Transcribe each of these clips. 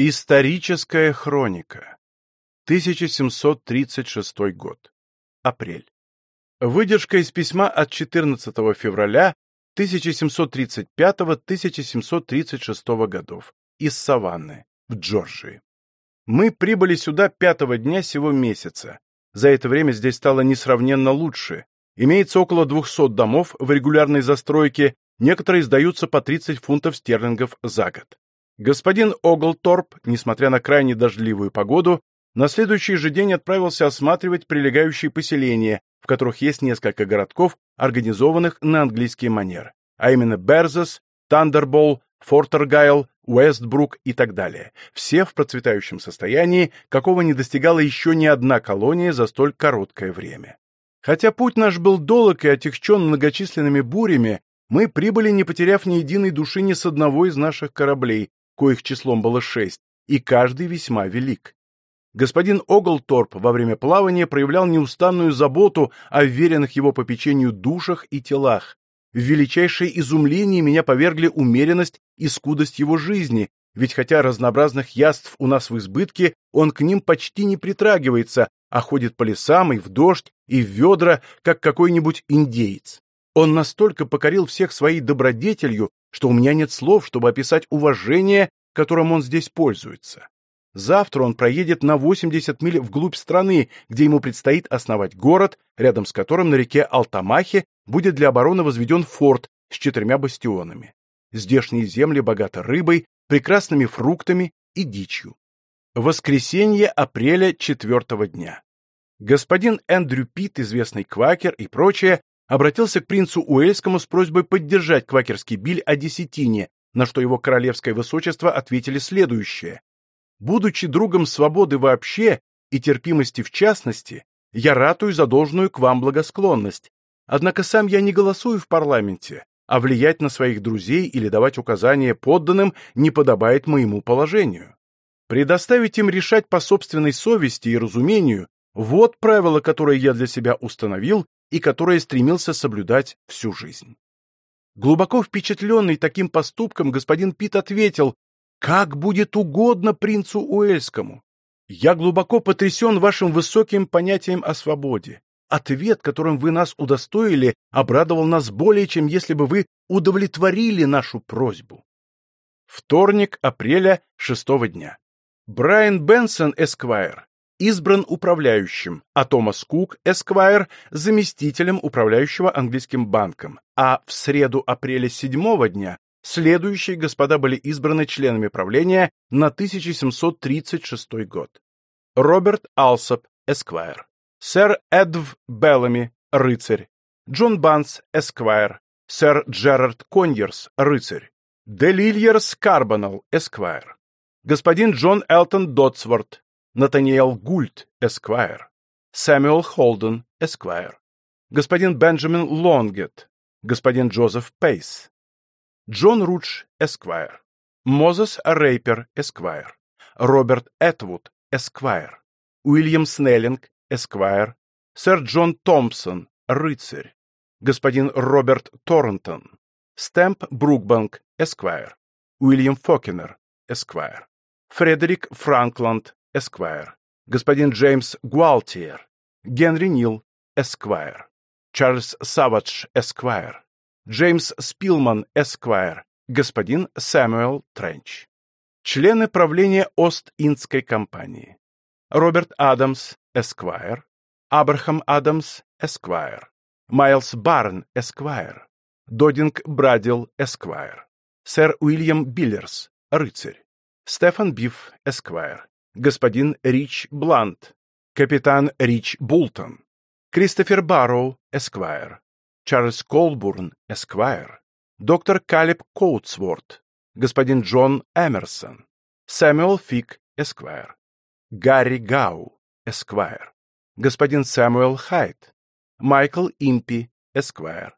Историческая хроника. 1736 год. Апрель. Выдержка из письма от 14 февраля 1735-1736 годов из Саванны, в Джорджии. Мы прибыли сюда пятого дня сего месяца. За это время здесь стало несравненно лучше. Имеется около 200 домов в регулярной застройке, некоторые сдаются по 30 фунтов стерлингов за год. Господин Оглторп, несмотря на крайне дождливую погоду, на следующий же день отправился осматривать прилегающие поселения, в которых есть несколько городков, организованных на английский манер, а именно Берзес, Тандербол, Фортергайл, Уэстбрук и так далее, все в процветающем состоянии, какого не достигала еще ни одна колония за столь короткое время. Хотя путь наш был долг и отягчен многочисленными бурями, мы прибыли, не потеряв ни единой души ни с одного из наших кораблей, коих числом было шесть, и каждый весьма велик. Господин Оглторп во время плавания проявлял неустанную заботу о веренных его попечению душах и телах. В величайшее изумление меня повергли умеренность и скудость его жизни, ведь хотя разнообразных яств у нас в избытке, он к ним почти не притрагивается, а ходит по лесам и в дождь, и в ведра, как какой-нибудь индеец. Он настолько покорил всех своей добродетелью, что у меня нет слов, чтобы описать уважение, которым он здесь пользуется. Завтра он проедет на 80 миль вглубь страны, где ему предстоит основать город, рядом с которым на реке Алтамахе будет для обороны возведен форт с четырьмя бастионами. Здешние земли богаты рыбой, прекрасными фруктами и дичью. Воскресенье апреля четвертого дня. Господин Эндрю Питт, известный квакер и прочее, обратился к принцу Уэльскому с просьбой поддержать квакерский биль о десятине, на что его королевское высочество ответили следующее. «Будучи другом свободы вообще и терпимости в частности, я ратую за должную к вам благосклонность. Однако сам я не голосую в парламенте, а влиять на своих друзей или давать указания подданным не подобает моему положению. Предоставить им решать по собственной совести и разумению – вот правило, которое я для себя установил и которое стремился соблюдать всю жизнь. Глубоко впечатленный таким поступком, господин Пит ответил, «Как будет угодно принцу Уэльскому. Я глубоко потрясен вашим высоким понятием о свободе. Ответ, которым вы нас удостоили, обрадовал нас более, чем если бы вы удовлетворили нашу просьбу». Вторник, апреля, шестого дня. Брайан Бенсон, Эсквайр, избран управляющим, а Томас Кук, Эсквайр, заместителем управляющего английским банком, а в среду апреля седьмого дня следующие господа были избраны членами правления на 1736 год. Роберт Алсоп, Эсквайр, сэр Эдв Беллами, рыцарь, Джон Банс, Эсквайр, сэр Джерард Коньерс, рыцарь, Делильерс Карбонал, Эсквайр, господин Джон Элтон Дотсворт, Натаниэл Гульт, Эсквайр, Сэмюэл Холден, Эсквайр, господин Бенджамин Лонгет, господин Джозеф Пейс, Джон Рудж, Эсквайр, Мозес Рейпер, Эсквайр, Роберт Этвуд, Эсквайр, Уильям Снеллинг, Эсквайр, сэр Джон Томпсон, рыцарь, господин Роберт Торнтон, Стэмп Брукбанк, Эсквайр, Уильям Фокинер, Эсквайр, Фредерик Франкланд, Эсквайр, господин Джеймс Гуалтиер, Генри Нил, Эсквайр, Чарльз Савадж, Эсквайр, Джеймс Спилман, Эсквайр, господин Сэмюэл Тренч. Члены правления Ост-Индской компании. Роберт Адамс, Эсквайр, Абрахам Адамс, Эсквайр, Майлз Барн, Эсквайр, Додинг Брадил, Эсквайр, сэр Уильям Биллерс, рыцарь, Стефан Биф, Эсквайр, господин Рич Блант, капитан Рич Бултон, Кристофер Барроу, Эсквайр, Чарльз Колбурн, Эсквайр, доктор Калеб Коутсворт, господин Джон Эмерсон, Сэмюэл Фик, Эсквайр, Гарри Гау, Эсквайр, господин Сэмюэл Хайт, Майкл Импи, Эсквайр,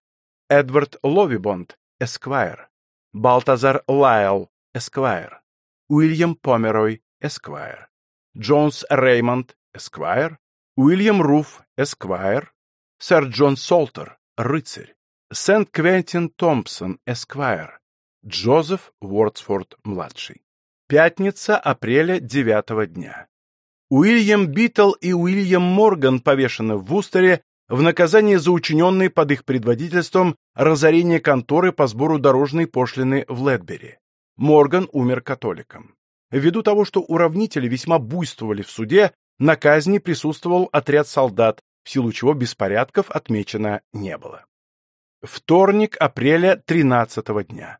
Эдвард Ловибонд, Эсквайр, Балтазар Лайл, Эсквайр, Уильям Померой, Эсквайр, Джонс Реймонд, Эсквайр, Уильям Руф, Эсквайр, сэр Джон Солтер, рыцарь, Сент-Квентин Томпсон, Эсквайр, Джозеф Уордсфорд-младший. Пятница, апреля девятого дня. Уильям Биттл и Уильям Морган повешены в Вустере в наказание за учиненные под их предводительством разорение конторы по сбору дорожной пошлины в Ледбери. Морган умер католиком. Ввиду того, что уравнители весьма буйствовали в суде, на казни присутствовал отряд солдат, в силу чего беспорядков отмечено не было. Вторник, апреля 13 дня.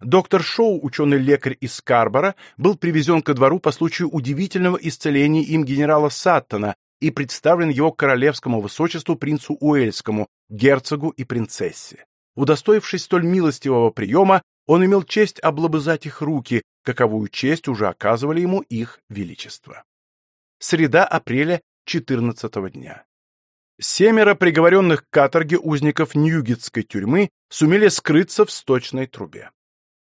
Доктор Шоу, ученый-лекарь из Скарбора, был привезен ко двору по случаю удивительного исцеления им генерала Саттона и представлен его королевскому высочеству принцу Уэльскому, герцогу и принцессе. Удостоившись столь милостивого приема, он имел честь облобызать их руки, каковую честь уже оказывали ему их величество. Среда апреля 14 дня. Семеро приговоренных к каторге узников Ньюгетской тюрьмы сумели скрыться в сточной трубе.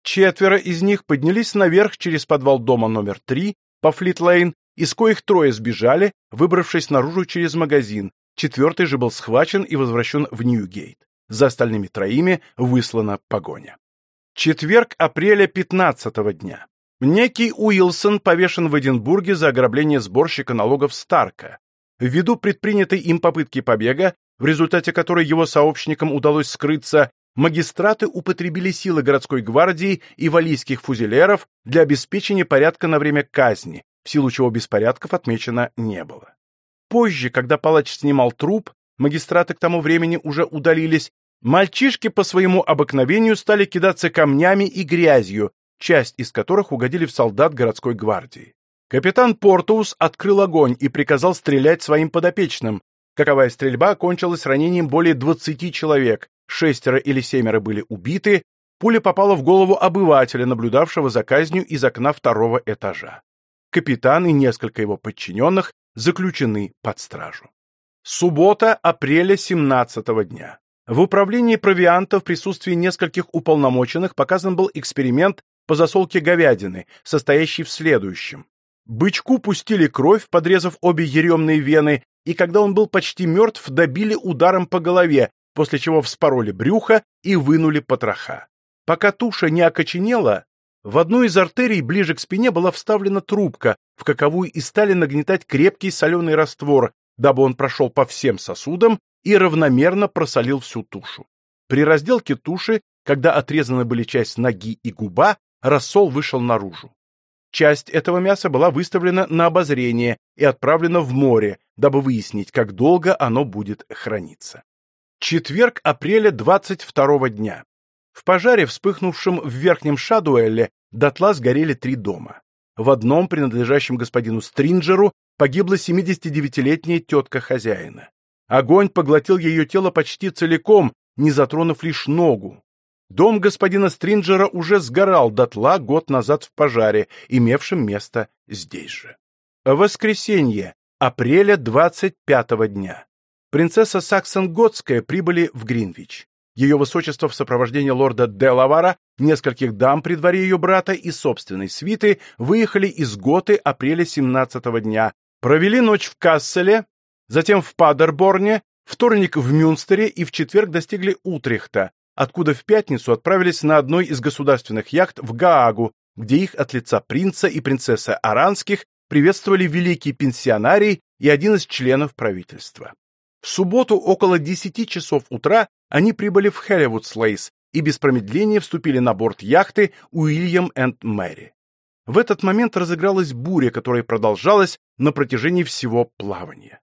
Четверо из них поднялись наверх через подвал дома номер три по Флит-Лейн, из коих трое сбежали, выбравшись наружу через магазин, четвертый же был схвачен и возвращен в Ньюгейт. За остальными троими выслана погоня. Четверг апреля 15 дня. Некий Уилсон повешен в Эдинбурге за ограбление сборщика налогов Старка. Ввиду предпринятой им попытки побега, в результате которой его сообщникам удалось скрыться, магистраты употребили силы городской гвардии и валийских фузелеров для обеспечения порядка на время казни, в силу чего беспорядков отмечено не было. Позже, когда палач снимал труп, магистраты к тому времени уже удалились, мальчишки по своему обыкновению стали кидаться камнями и грязью, часть из которых угодили в солдат городской гвардии. Капитан Портус открыл огонь и приказал стрелять своим подопечным. Каковая стрельба кончилась ранением более 20 человек, шестеро или семеро были убиты, пуля попала в голову обывателя, наблюдавшего за казнью из окна второго этажа. Капитан и несколько его подчиненных заключены под стражу. Суббота, апреля 17 дня. В управлении провианта в присутствии нескольких уполномоченных показан был эксперимент по засолке говядины, состоящий в следующем. Бычку пустили кровь, подрезав обе еремные вены, и когда он был почти мертв, добили ударом по голове, после чего вспороли брюхо и вынули потроха. Пока туша не окоченела, в одну из артерий ближе к спине была вставлена трубка, в каковую и стали нагнетать крепкий соленый раствор, дабы он прошел по всем сосудам и равномерно просолил всю тушу. При разделке туши, когда отрезаны были часть ноги и губа, рассол вышел наружу. Часть этого мяса была выставлена на обозрение и отправлена в море, дабы выяснить, как долго оно будет храниться. Четверг апреля 22 дня. В пожаре, вспыхнувшем в Верхнем Шадуэлле, дотла сгорели три дома. В одном, принадлежащем господину Стринджеру, погибла 79-летняя тетка хозяина. Огонь поглотил ее тело почти целиком, не затронув лишь ногу. Дом господина Стринджера уже сгорал дотла год назад в пожаре, имевшем место здесь же. Воскресенье, апреля 25 дня принцесса Саксон-Готская прибыли в Гринвич. Ее высочество в сопровождении лорда Делавара, нескольких дам при дворе ее брата и собственной свиты выехали из Готы апреля 17 дня, провели ночь в Касселе, затем в Падерборне, вторник в Мюнстере и в четверг достигли Утрехта, откуда в пятницу отправились на одной из государственных яхт в Гаагу, где их от лица принца и принцессы Аранских приветствовали великий пенсионарий и один из членов правительства. В субботу около 10 часов утра они прибыли в Хелливудслейс и без промедления вступили на борт яхты Уильям энд Мэри. В этот момент разыгралась буря, которая продолжалась на протяжении всего плавания.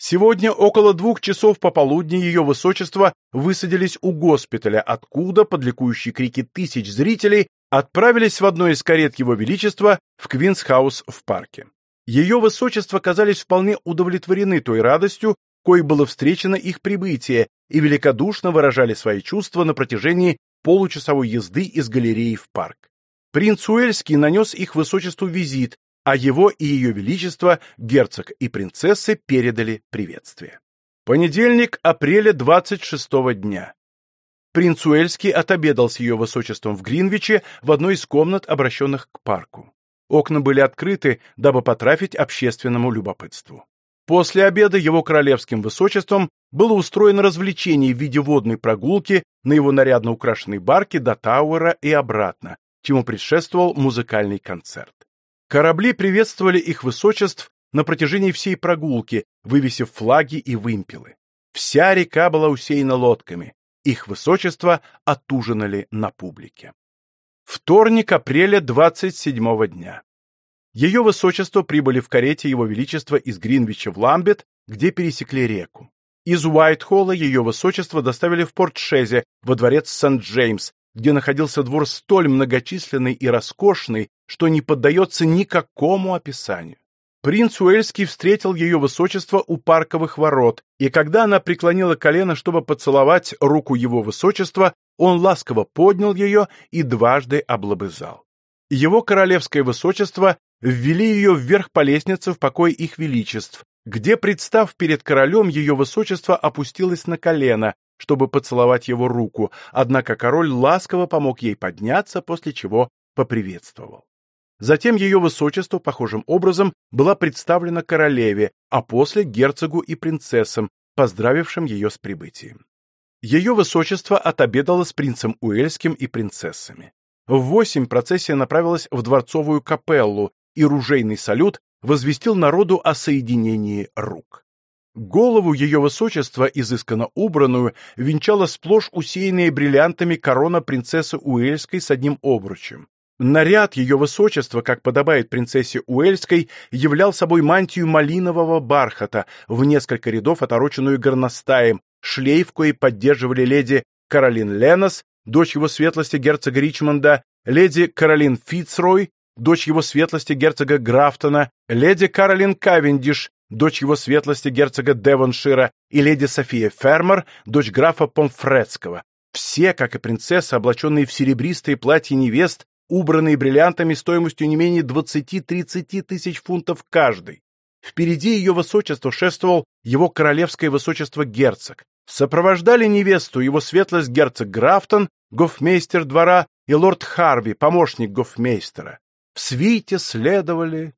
Сегодня около двух часов пополудни ее высочество высадились у госпиталя, откуда, под ликующие крики тысяч зрителей, отправились в одной из карет его величества в Квинсхаус в парке. Ее высочество казались вполне удовлетворены той радостью, кое было встречено их прибытие, и великодушно выражали свои чувства на протяжении получасовой езды из галереи в парк. Принц Уэльский нанес их высочеству визит, а его и ее величество, герцог и принцессы передали приветствие. Понедельник, апреля 26 дня. Принц Уэльский отобедал с ее высочеством в Гринвиче в одной из комнат, обращенных к парку. Окна были открыты, дабы потрафить общественному любопытству. После обеда его королевским высочеством было устроено развлечение в виде водной прогулки на его нарядно украшенной барке до Тауэра и обратно, чему предшествовал музыкальный концерт. Корабли приветствовали их высочеств на протяжении всей прогулки, вывесив флаги и вымпелы. Вся река была усеяна лодками. Их высочество отужинали на публике. Вторник апреля 27 дня. Ее высочество прибыли в карете Его Величества из Гринвича в Ламбет, где пересекли реку. Из Уайтхолла ее высочество доставили в Порт-Шезе, во дворец Сент-Джеймс, где находился двор столь многочисленный и роскошный, что не поддается никакому описанию. Принц Уэльский встретил ее высочество у парковых ворот, и когда она преклонила колено, чтобы поцеловать руку его высочества, он ласково поднял ее и дважды облобызал. Его королевское высочество ввели ее вверх по лестнице в покой их величеств, где, представ перед королем, ее высочество опустилось на колено, чтобы поцеловать его руку, однако король ласково помог ей подняться, после чего поприветствовал. Затем ее высочество, похожим образом, была представлена королеве, а после герцогу и принцессам, поздравившим ее с прибытием. Ее высочество отобедало с принцем Уэльским и принцессами. В восемь процессия направилась в дворцовую капеллу, и ружейный салют возвестил народу о соединении рук. Голову ее высочества, изысканно убранную, венчала сплошь усеянная бриллиантами корона принцессы Уэльской с одним обручем. Наряд ее высочества, как подобает принцессе Уэльской, являл собой мантию малинового бархата, в несколько рядов отороченную горностаем, шлейф, коей поддерживали леди Каролин Ленос, дочь его светлости герцога Ричмонда, леди Каролин Фицрой, дочь его светлости герцога Графтона, леди Каролин Кавендиш, дочь его светлости герцога Девоншира, и леди София Фермер, дочь графа Помфредского. Все, как и принцесса, облаченные в серебристые платья невест, убранные бриллиантами стоимостью не менее 20-30 тысяч фунтов каждый. Впереди ее высочество шествовал его королевское высочество герцог. Сопровождали невесту его светлость герцог Графтон, гофмейстер двора и лорд Харви, помощник гофмейстера. В свите следовали